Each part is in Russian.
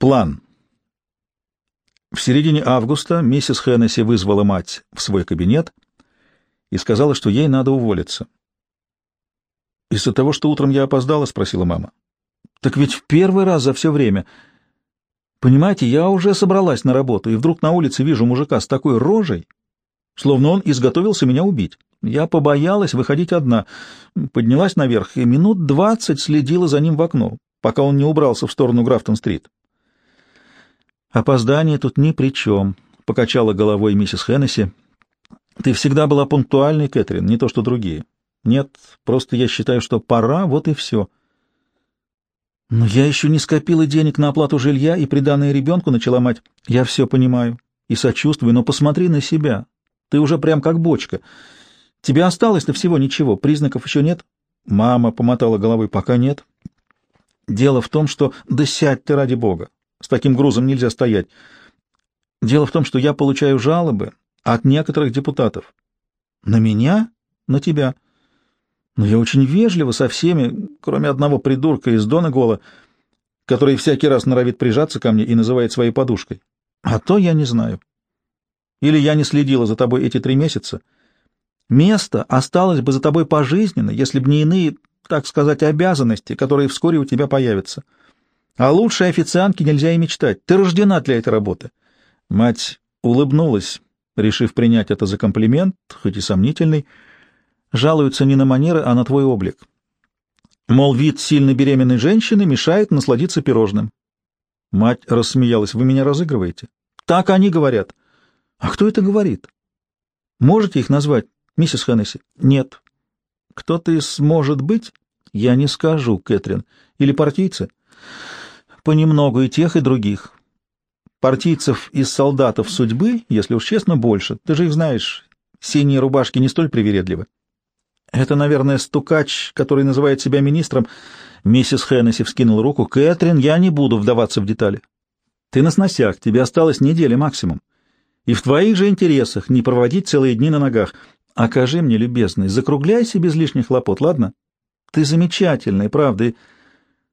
План. В середине августа миссис Хеннесси вызвала мать в свой кабинет и сказала, что ей надо уволиться. «Из-за того, что утром я опоздала?» — спросила мама. «Так ведь в первый раз за все время. Понимаете, я уже собралась на работу, и вдруг на улице вижу мужика с такой рожей, словно он изготовился меня убить. Я побоялась выходить одна, поднялась наверх и минут двадцать следила за ним в окно, пока он не убрался в сторону Графтон-стрит. «Опоздание тут ни при чем», — покачала головой миссис Хеннесси. «Ты всегда была пунктуальной, Кэтрин, не то что другие. Нет, просто я считаю, что пора, вот и все». «Но я еще не скопила денег на оплату жилья и приданное ребенку», — начала мать. «Я все понимаю и сочувствую, но посмотри на себя. Ты уже прям как бочка. Тебе осталось-то всего ничего, признаков еще нет?» Мама помотала головой, пока нет. «Дело в том, что... Да сядь ты ради бога. С таким грузом нельзя стоять. Дело в том, что я получаю жалобы от некоторых депутатов. На меня? На тебя. Но я очень вежливо со всеми, кроме одного придурка из Доneгола, который всякий раз норовит прижаться ко мне и называет своей подушкой. А то я не знаю. Или я не следила за тобой эти три месяца. Место осталось бы за тобой пожизненно, если бы не иные, так сказать, обязанности, которые вскоре у тебя появятся. А лучшей официантке нельзя и мечтать. Ты рождена для этой работы. Мать улыбнулась, решив принять это за комплимент, хоть и сомнительный. Жалуются не на манеры, а на твой облик. Мол, вид сильно беременной женщины мешает насладиться пирожным. Мать рассмеялась. Вы меня разыгрываете? Так они говорят. А кто это говорит? Можете их назвать, миссис Хеннесси? Нет. Кто-то из «может быть»? Я не скажу, Кэтрин. Или партийцы? Понемногу и тех, и других. Партийцев из солдатов судьбы, если уж честно, больше. Ты же их знаешь, синие рубашки не столь привередливы. Это, наверное, стукач, который называет себя министром. Миссис Хеннесси вскинула руку. Кэтрин, я не буду вдаваться в детали. Ты на сносях, тебе осталось неделя максимум. И в твоих же интересах не проводить целые дни на ногах. Окажи мне, любезный, закругляйся без лишних хлопот, ладно? Ты замечательный, правда, и...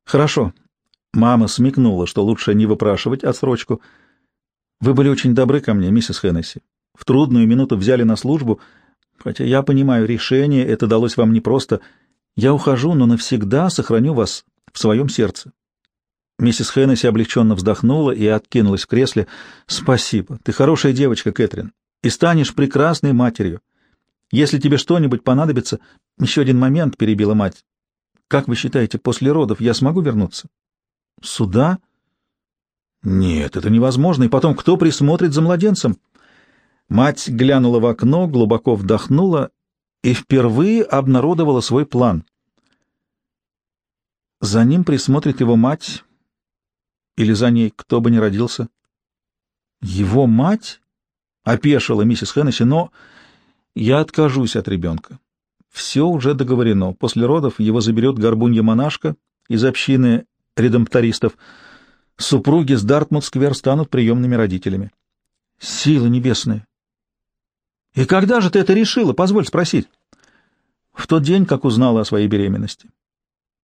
Хорошо, Мама смекнула, что лучше не выпрашивать отсрочку. «Вы были очень добры ко мне, миссис Хеннесси. В трудную минуту взяли на службу, хотя я понимаю, решение это далось вам непросто. Я ухожу, но навсегда сохраню вас в своем сердце». Миссис Хеннесси облегченно вздохнула и откинулась в кресле. «Спасибо. Ты хорошая девочка, Кэтрин, и станешь прекрасной матерью. Если тебе что-нибудь понадобится...» «Еще один момент», — перебила мать. «Как вы считаете, после родов я смогу вернуться?» Суда? Нет, это невозможно. И потом, кто присмотрит за младенцем? Мать глянула в окно, глубоко вдохнула и впервые обнародовала свой план. За ним присмотрит его мать или за ней, кто бы ни родился. Его мать? Опешила миссис Хеннесси, но я откажусь от ребенка. Все уже договорено. После родов его заберет горбунья-монашка из общины редемптористов, супруги с Дартмут-сквер станут приемными родителями. Силы небесные! И когда же ты это решила, позволь спросить? В тот день, как узнала о своей беременности.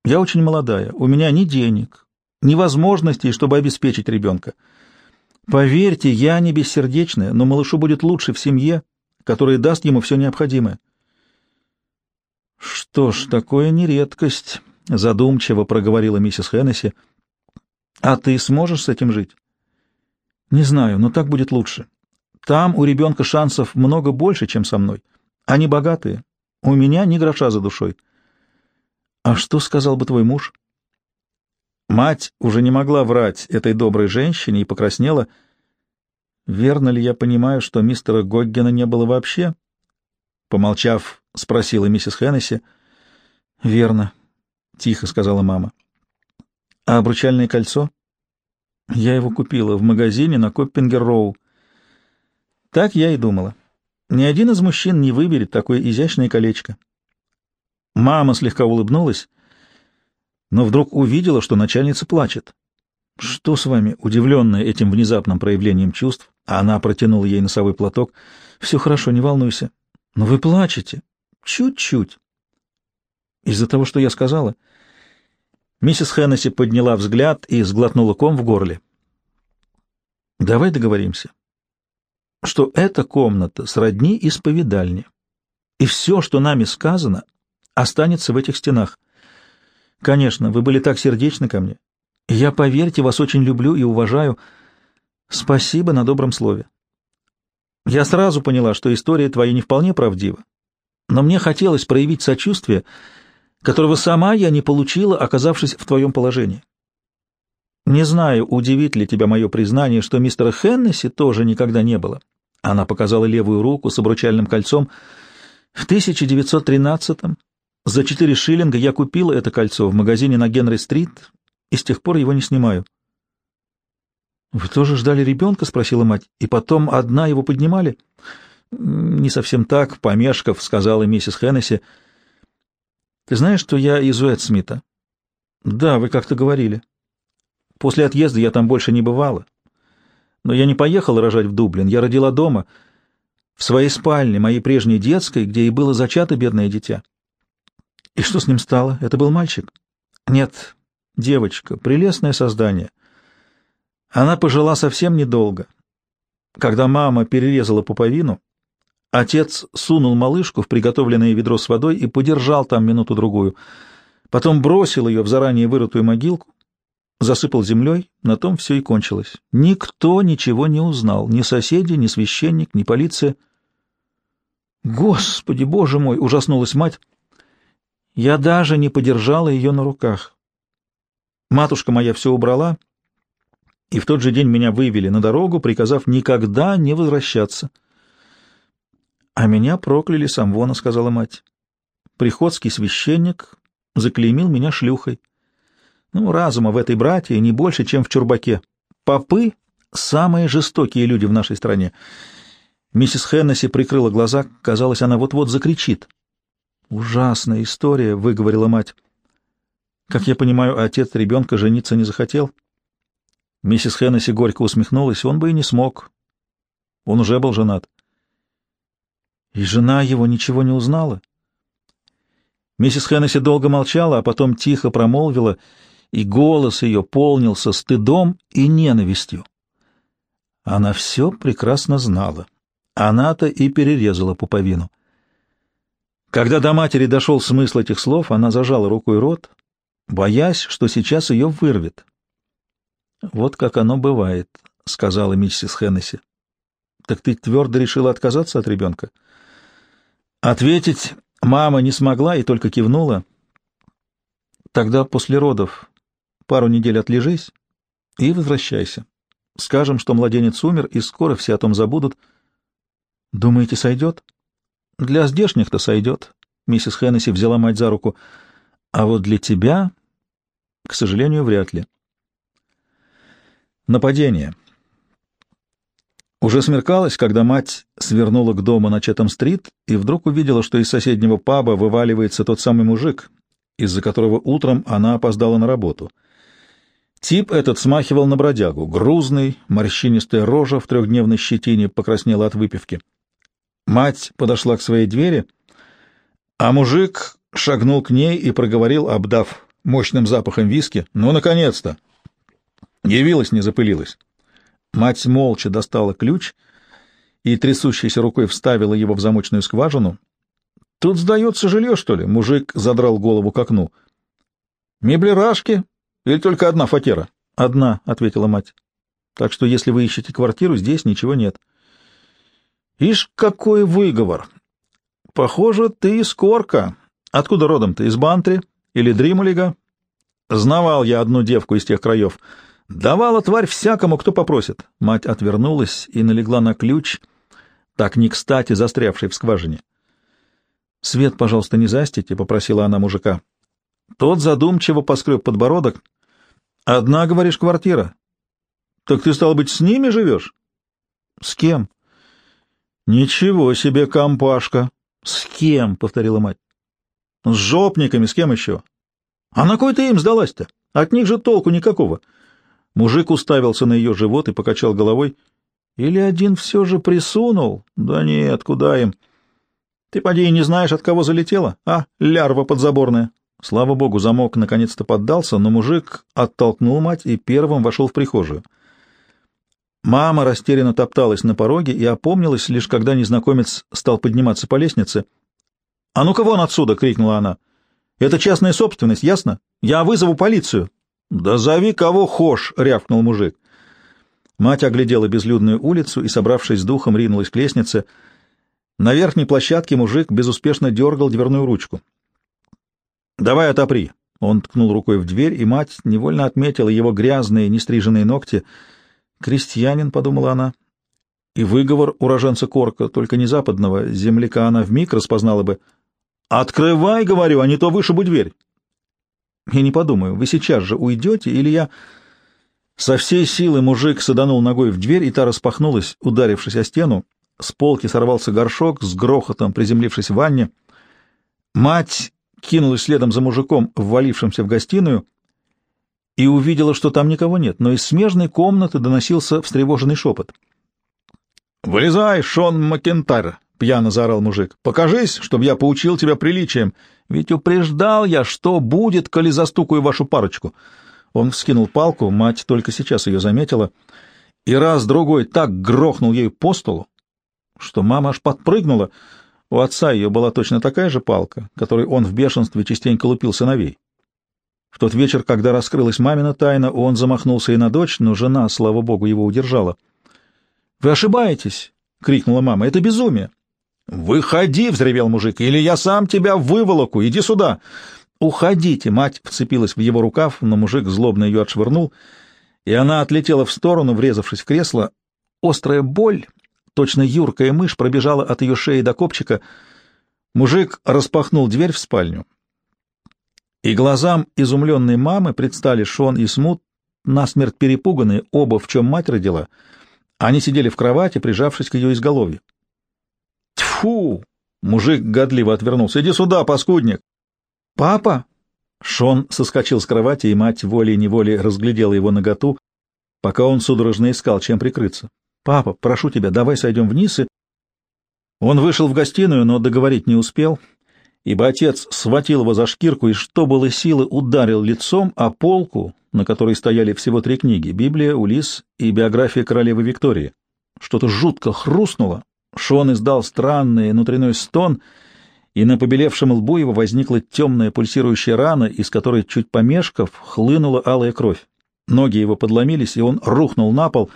Я очень молодая, у меня ни денег, ни возможностей, чтобы обеспечить ребенка. Поверьте, я не бессердечная, но малышу будет лучше в семье, которая даст ему все необходимое. Что ж, такое не редкость. — задумчиво проговорила миссис Хеннесси. «А ты сможешь с этим жить?» «Не знаю, но так будет лучше. Там у ребенка шансов много больше, чем со мной. Они богатые. У меня ни гроша за душой». «А что сказал бы твой муж?» Мать уже не могла врать этой доброй женщине и покраснела. «Верно ли я понимаю, что мистера Гоггена не было вообще?» Помолчав, спросила миссис Хеннесси. «Верно», тихо сказала мама. А обручальное кольцо? Я его купила в магазине на Коппингер-Роу. Так я и думала. Ни один из мужчин не выберет такое изящное колечко. Мама слегка улыбнулась, но вдруг увидела, что начальница плачет. «Что с вами?» — удивленная этим внезапным проявлением чувств, она протянула ей носовой платок. «Все хорошо, не волнуйся. Но вы плачете. Чуть-чуть. Из-за того, что я сказала?» Миссис Хеннесси подняла взгляд и сглотнула ком в горле. Давай договоримся, что эта комната сродни исповедальне, и все, что нами сказано, останется в этих стенах. Конечно, вы были так сердечны ко мне. Я, поверьте, вас очень люблю и уважаю. Спасибо на добром слове. Я сразу поняла, что история твоя не вполне правдива, но мне хотелось проявить сочувствие, которого сама я не получила, оказавшись в твоем положении. Не знаю, удивит ли тебя мое признание, что мистера Хеннесси тоже никогда не было. Она показала левую руку с обручальным кольцом. В 1913-м за четыре шиллинга я купила это кольцо в магазине на Генри-стрит и с тех пор его не снимаю. — Вы тоже ждали ребенка? — спросила мать. — И потом одна его поднимали? — Не совсем так, помешков, — сказала миссис Хеннесси. — Ты знаешь, что я из Уэтсмита? — Да, вы как-то говорили. После отъезда я там больше не бывала. Но я не поехала рожать в Дублин, я родила дома, в своей спальне, моей прежней детской, где и было зачато бедное дитя. И что с ним стало? Это был мальчик? Нет, девочка, прелестное создание. Она пожила совсем недолго. Когда мама перерезала пуповину, отец сунул малышку в приготовленное ведро с водой и подержал там минуту-другую. Потом бросил ее в заранее вырытую могилку, засыпал землей, на том все и кончилось. Никто ничего не узнал, ни соседи, ни священник, ни полиция. «Господи, боже мой!» — ужаснулась мать. Я даже не подержала ее на руках. Матушка моя все убрала, и в тот же день меня вывели на дорогу, приказав никогда не возвращаться. — А меня прокляли Самвона, — сказала мать. Приходский священник заклеймил меня шлюхой. Ну, разума в этой братье не больше, чем в чурбаке. Попы — самые жестокие люди в нашей стране. Миссис Хеннесси прикрыла глаза, казалось, она вот-вот закричит. «Ужасная история», — выговорила мать. «Как я понимаю, отец ребенка жениться не захотел?» Миссис Хеннесси горько усмехнулась. Он бы и не смог. Он уже был женат. И жена его ничего не узнала. Миссис Хеннесси долго молчала, а потом тихо промолвила — и голос ее полнился стыдом и ненавистью. Она все прекрасно знала. Она-то и перерезала пуповину. Когда до матери дошел смысл этих слов, она зажала рукой рот, боясь, что сейчас ее вырвет. «Вот как оно бывает», — сказала миссис Хеннесси. «Так ты твердо решила отказаться от ребенка?» Ответить мама не смогла и только кивнула. «Тогда после родов Пару недель отлежись и возвращайся. Скажем, что младенец умер, и скоро все о том забудут. Думаете, сойдет? Для здешних-то сойдет. Миссис Хеннесси взяла мать за руку. А вот для тебя, к сожалению, вряд ли. Нападение. Уже смеркалось, когда мать свернула к дому на Четом-стрит и вдруг увидела, что из соседнего паба вываливается тот самый мужик, из-за которого утром она опоздала на работу — Тип этот смахивал на бродягу. Грузный, морщинистая рожа в трехдневной щетине покраснела от выпивки. Мать подошла к своей двери, а мужик шагнул к ней и проговорил, обдав мощным запахом виски. «Ну, наконец-то!» Явилась, не запылилась. Мать молча достала ключ и трясущейся рукой вставила его в замочную скважину. «Тут сдается жилье, что ли?» Мужик задрал голову к окну. «Меблерашки или только одна фатера? — Одна, — ответила мать. — Так что если вы ищете квартиру, здесь ничего нет. — Ишь, какой выговор! Похоже, ты из Корка. Откуда родом ты? Из Бантри или Дрималига? Знавал я одну девку из тех краев. Давала тварь всякому, кто попросит. Мать отвернулась и налегла на ключ, так не кстати застрявший в скважине. — Свет, пожалуйста, не застите, — попросила она мужика. Тот задумчиво поскреб подбородок. «Одна, говоришь, квартира? Так ты, стал быть, с ними живешь?» «С кем?» «Ничего себе, компашка!» «С кем?» — повторила мать. «С жопниками, с кем еще?» «А на кой ты им сдалась-то? От них же толку никакого». Мужик уставился на ее живот и покачал головой. «Или один все же присунул? Да нет, куда им? Ты, поди, не знаешь, от кого залетела? А, лярва подзаборная. Слава богу, замок наконец-то поддался, но мужик оттолкнул мать и первым вошел в прихожую. Мама растерянно топталась на пороге и опомнилась, лишь когда незнакомец стал подниматься по лестнице. «А ну-ка вон отсюда!» — крикнула она. «Это частная собственность, ясно? Я вызову полицию!» «Да зови кого хошь!» — рявкнул мужик. Мать оглядела безлюдную улицу и, собравшись с духом, ринулась к лестнице. На верхней площадке мужик безуспешно дергал дверную ручку. «Давай отопри!» Он ткнул рукой в дверь, и мать невольно отметила его грязные, нестриженные ногти. «Крестьянин», — подумала она. И выговор уроженца Корка, только не западного, земляка она вмиг распознала бы. «Открывай, — говорю, — а не то вышибу дверь!» «Я не подумаю, вы сейчас же уйдете, или я...» Со всей силы мужик саданул ногой в дверь, и та распахнулась, ударившись о стену. С полки сорвался горшок, с грохотом приземлившись в ванне. Мать кинулась следом за мужиком, ввалившимся в гостиную, и увидела, что там никого нет, но из смежной комнаты доносился встревоженный шепот. «Вылезай, Шон Макентайр!» — пьяно заорал мужик. «Покажись, чтобы я поучил тебя приличием. Ведь упреждал я, что будет, коли застукаю вашу парочку». Он вскинул палку, мать только сейчас ее заметила, и раз-другой так грохнул ею по столу, что мама аж подпрыгнула. У отца ее была точно такая же палка, которой он в бешенстве частенько лупил сыновей. В тот вечер, когда раскрылась мамина тайна, он замахнулся и на дочь, но жена, слава богу, его удержала. «Вы ошибаетесь!» — крикнула мама. «Это безумие!» «Выходи!» — взревел мужик. «Или я сам тебя выволоку! Иди сюда!» «Уходите!» — мать вцепилась в его рукав, но мужик злобно ее отшвырнул, и она отлетела в сторону, врезавшись в кресло. Острая боль, точно юркая мышь, пробежала от ее шеи до копчика. Мужик распахнул дверь в спальню. И глазам изумленной мамы предстали Шон и Смут, насмерть перепуганные, оба в чем мать родила. Они сидели в кровати, прижавшись к ее изголовью. «Тьфу!» — мужик годливо отвернулся. «Иди сюда, паскудник!» «Папа!» Шон соскочил с кровати, и мать волей-неволей разглядела его наготу, пока он судорожно искал, чем прикрыться. «Папа, прошу тебя, давай сойдем вниз и...» Он вышел в гостиную, но договорить не успел, ибо отец схватил его за шкирку и, что было силы, ударил лицом о полку, на которой стояли всего три книги — Библия, Улис и биография королевы Виктории. Что-то жутко хрустнуло, Шон издал странный внутренний стон — и на побелевшем лбу его возникла темная пульсирующая рана, из которой, чуть помешков, хлынула алая кровь. Ноги его подломились, и он рухнул на пол,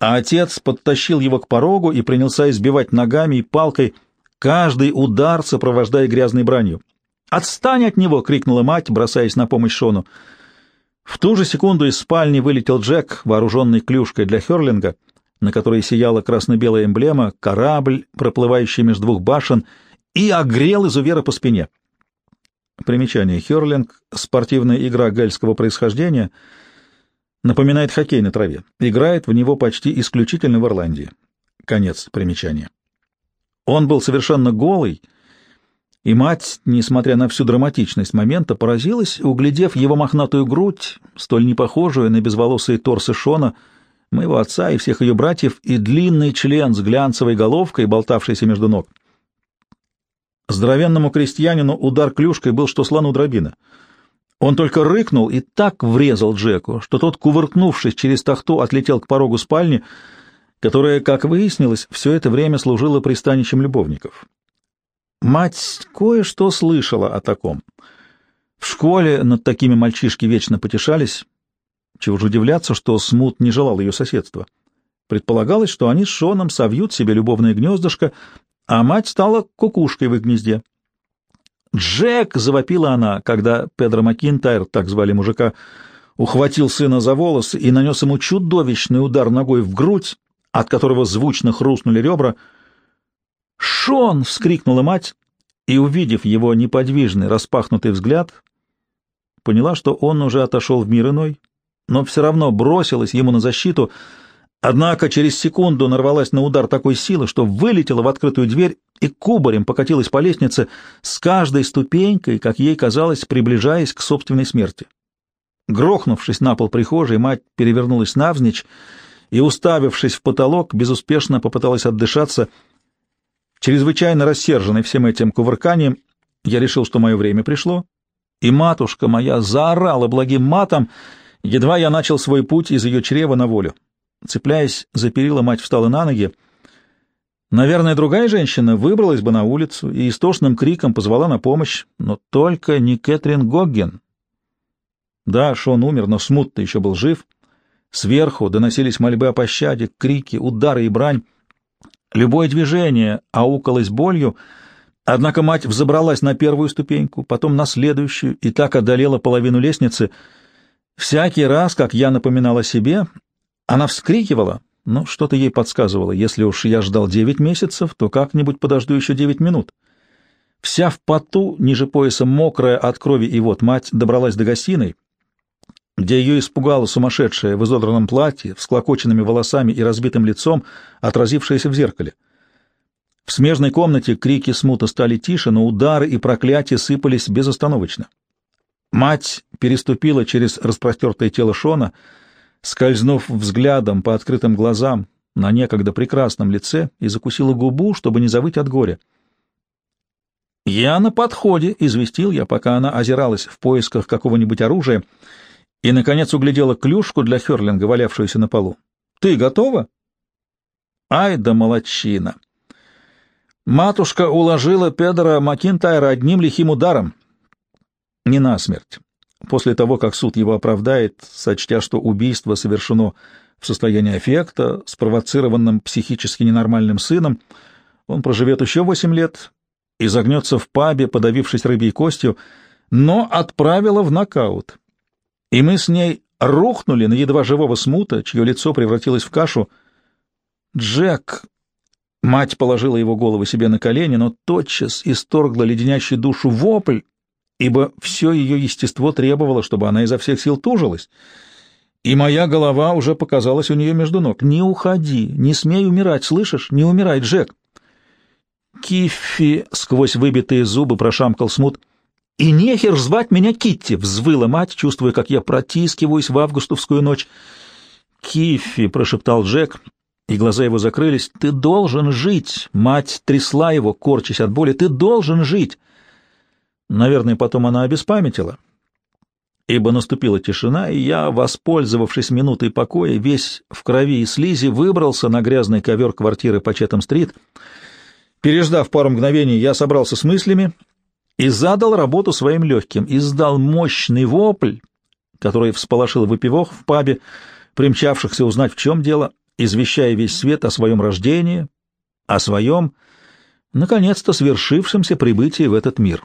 а отец подтащил его к порогу и принялся избивать ногами и палкой, каждый удар сопровождая грязной бранью. «Отстань от него!» — крикнула мать, бросаясь на помощь Шону. В ту же секунду из спальни вылетел Джек, вооруженный клюшкой для херлинга, на которой сияла красно-белая эмблема, корабль, проплывающий между двух башен — и огрел изувера по спине. Примечание. Херлинг — спортивная игра гельского происхождения, напоминает хоккей на траве. Играет в него почти исключительно в Ирландии. Конец примечания. Он был совершенно голый, и мать, несмотря на всю драматичность момента, поразилась, углядев его мохнатую грудь, столь непохожую на безволосые торсы Шона, моего отца и всех ее братьев, и длинный член с глянцевой головкой, болтавшийся между ног. Здоровенному крестьянину удар клюшкой был что слону дробина. Он только рыкнул и так врезал Джеку, что тот, кувыркнувшись через тахту, отлетел к порогу спальни, которая, как выяснилось, все это время служила пристанищем любовников. Мать кое-что слышала о таком. В школе над такими мальчишки вечно потешались. Чего же удивляться, что Смут не желал ее соседства. Предполагалось, что они с Шоном совьют себе любовное гнездышко, а мать стала кукушкой в их гнезде. «Джек!» — завопила она, когда Педро Макинтайр, так звали мужика, ухватил сына за волосы и нанес ему чудовищный удар ногой в грудь, от которого звучно хрустнули ребра. «Шон!» — вскрикнула мать, и, увидев его неподвижный, распахнутый взгляд, поняла, что он уже отошел в мир иной, но все равно бросилась ему на защиту — Однако через секунду нарвалась на удар такой силы, что вылетела в открытую дверь и кубарем покатилась по лестнице с каждой ступенькой, как ей казалось, приближаясь к собственной смерти. Грохнувшись на пол прихожей, мать перевернулась навзничь и, уставившись в потолок, безуспешно попыталась отдышаться. Чрезвычайно рассерженный всем этим кувырканием, я решил, что мое время пришло, и матушка моя заорала благим матом, едва я начал свой путь из ее чрева на волю. Цепляясь за перила, мать встала на ноги. Наверное, другая женщина выбралась бы на улицу и истошным криком позвала на помощь, но только не Кэтрин Гогген. Да, Шон умер, но смутно еще был жив. Сверху доносились мольбы о пощаде, крики, удары и брань. Любое движение аукалось болью, однако мать взобралась на первую ступеньку, потом на следующую и так одолела половину лестницы. Всякий раз, как я напоминала себе, она вскрикивала, но что-то ей подсказывало. Если уж я ждал девять месяцев, то как-нибудь подожду еще девять минут. Вся в поту, ниже пояса мокрая от крови, и вот мать добралась до гостиной, где ее испугала сумасшедшая в изодранном платье, всклокоченными волосами и разбитым лицом, отразившаяся в зеркале. В смежной комнате крики смута стали тише, но удары и проклятия сыпались безостановочно. Мать переступила через распростертое тело Шона, скользнув взглядом по открытым глазам на некогда прекрасном лице и закусила губу, чтобы не завыть от горя. «Я на подходе», — известил я, пока она озиралась в поисках какого-нибудь оружия, — и, наконец, углядела клюшку для херлинга, валявшуюся на полу. «Ты готова?» «Ай да молодчина!» Матушка уложила Педора Макинтайра одним лихим ударом. Не насмерть. После того, как суд его оправдает, сочтя, что убийство совершено в состоянии аффекта, спровоцированным психически ненормальным сыном, он проживет еще восемь лет и загнется в пабе, подавившись рыбьей костью, но отправила в нокаут и мы с ней рухнули на едва живого смута, чье лицо превратилось в кашу. «Джек!» Мать положила его голову себе на колени, но тотчас исторгла леденящий душу вопль, ибо все ее естество требовало, чтобы она изо всех сил тужилась, и моя голова уже показалась у нее между ног. «Не уходи, не смей умирать, слышишь? Не умирай, Джек!» Киффи сквозь выбитые зубы прошамкал смут. «И нехер звать меня Китти!» — взвыла мать, чувствуя, как я протискиваюсь в августовскую ночь. «Киффи!» — прошептал Джек, и глаза его закрылись. «Ты должен жить!» — мать трясла его, корчась от боли. «Ты должен жить!» Наверное, потом она обеспамятила, ибо наступила тишина, и я, воспользовавшись минутой покоя, весь в крови и слизи, выбрался на грязный ковер квартиры по Четом-стрит. Переждав пару мгновений, я собрался с мыслями — и задал работу своим легким, издал мощный вопль, который всполошил выпивок в пабе, примчавшихся узнать, в чем дело, извещая весь свет о своем рождении, о своем, наконец-то, свершившемся прибытии в этот мир.